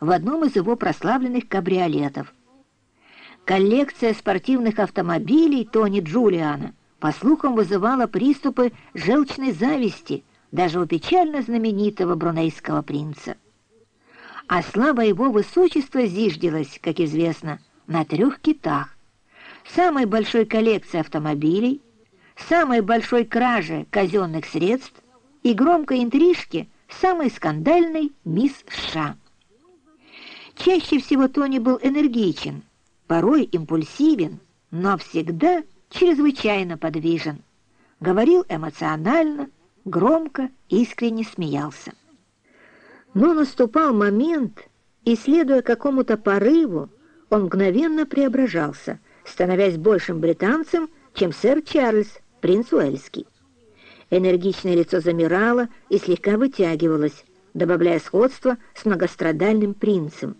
в одном из его прославленных кабриолетов. Коллекция спортивных автомобилей Тони Джулиана, по слухам, вызывала приступы желчной зависти даже у печально знаменитого брунейского принца. А слава его высочества зиждилась, как известно, на трех китах. Самой большой коллекции автомобилей, самой большой краже казенных средств и громкой интрижке самой скандальной мисс США. Чаще всего Тони был энергичен, порой импульсивен, но всегда чрезвычайно подвижен. Говорил эмоционально, громко, искренне смеялся. Но наступал момент, и, следуя какому-то порыву, он мгновенно преображался, становясь большим британцем, чем сэр Чарльз, принц Уэльский. Энергичное лицо замирало и слегка вытягивалось, добавляя сходство с многострадальным принцем.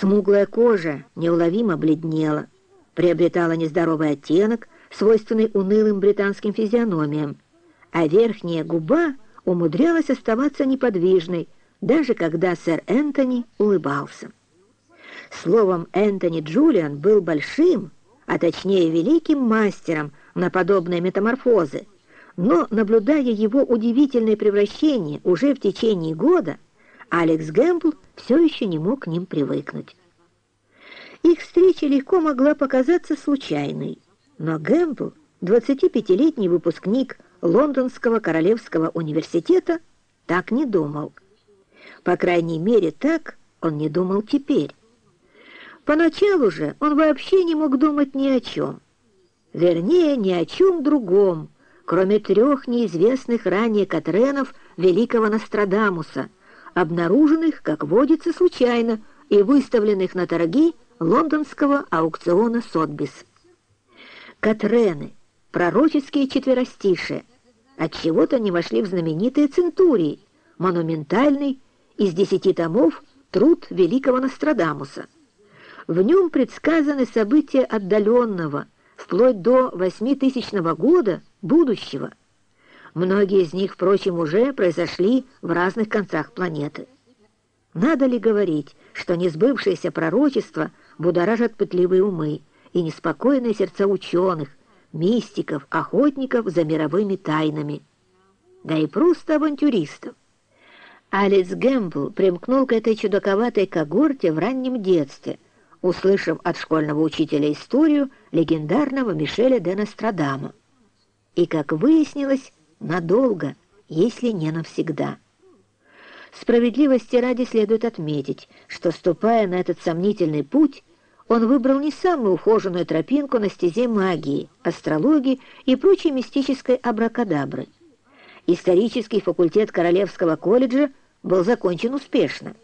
Смуглая кожа неуловимо бледнела, приобретала нездоровый оттенок, свойственный унылым британским физиономиям, а верхняя губа умудрялась оставаться неподвижной, даже когда сэр Энтони улыбался. Словом, Энтони Джулиан был большим, а точнее великим мастером на подобные метаморфозы, но, наблюдая его удивительное превращение уже в течение года, Алекс Гэмбл все еще не мог к ним привыкнуть. Их встреча легко могла показаться случайной, но Гэмбл, 25-летний выпускник Лондонского Королевского университета, так не думал. По крайней мере, так он не думал теперь. Поначалу же он вообще не мог думать ни о чем. Вернее, ни о чем другом, кроме трех неизвестных ранее Катренов великого Нострадамуса — обнаруженных, как водится, случайно и выставленных на торги лондонского аукциона Сотбис. Катрены, пророческие четверостишие, отчего-то не вошли в знаменитые центурии, монументальный из десяти томов труд великого Нострадамуса. В нем предсказаны события отдаленного, вплоть до восьмитысячного года будущего – Многие из них, впрочем, уже произошли в разных концах планеты. Надо ли говорить, что несбывшиеся пророчества будоражат пытливые умы и неспокойные сердца ученых, мистиков, охотников за мировыми тайнами, да и просто авантюристов. Алис Гэмбл примкнул к этой чудаковатой когорте в раннем детстве, услышав от школьного учителя историю легендарного Мишеля де Нострадама. И, как выяснилось, надолго, если не навсегда. Справедливости ради следует отметить, что, ступая на этот сомнительный путь, он выбрал не самую ухоженную тропинку на стезе магии, астрологии и прочей мистической абракадабры. Исторический факультет Королевского колледжа был закончен успешно.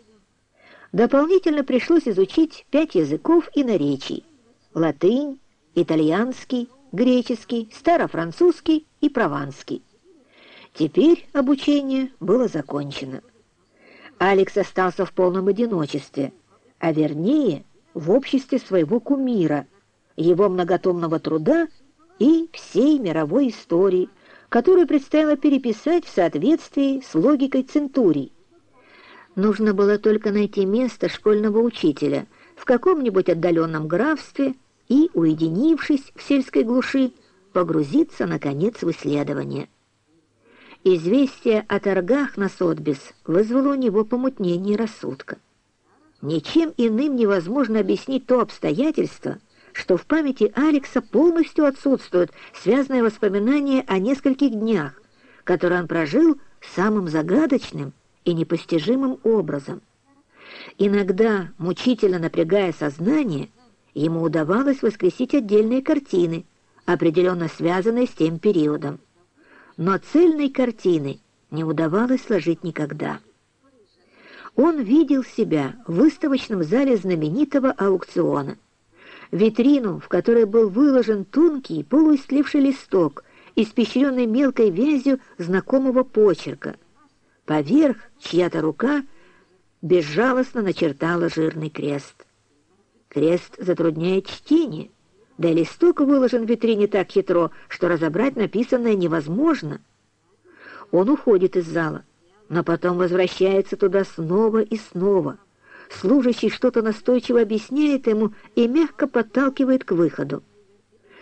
Дополнительно пришлось изучить пять языков и наречий – латынь, итальянский, греческий, старофранцузский и прованский. Теперь обучение было закончено. Алекс остался в полном одиночестве, а вернее в обществе своего кумира, его многотомного труда и всей мировой истории, которую предстояло переписать в соответствии с логикой Центурий. Нужно было только найти место школьного учителя в каком-нибудь отдаленном графстве и, уединившись в сельской глуши, погрузиться, наконец, в исследование. Известие о торгах на Сотбис вызвало у него помутнение рассудка. Ничем иным невозможно объяснить то обстоятельство, что в памяти Алекса полностью отсутствуют связанные воспоминания о нескольких днях, которые он прожил самым загадочным и непостижимым образом. Иногда, мучительно напрягая сознание, ему удавалось воскресить отдельные картины, определенно связанные с тем периодом но цельной картины не удавалось сложить никогда. Он видел себя в выставочном зале знаменитого аукциона, витрину, в которой был выложен тонкий полуистлевший листок, испещренный мелкой вязью знакомого почерка. Поверх чья-то рука безжалостно начертала жирный крест. Крест затрудняет чтение — да и листок выложен в витрине так хитро, что разобрать написанное невозможно. Он уходит из зала, но потом возвращается туда снова и снова, Служащий что-то настойчиво объясняет ему и мягко подталкивает к выходу.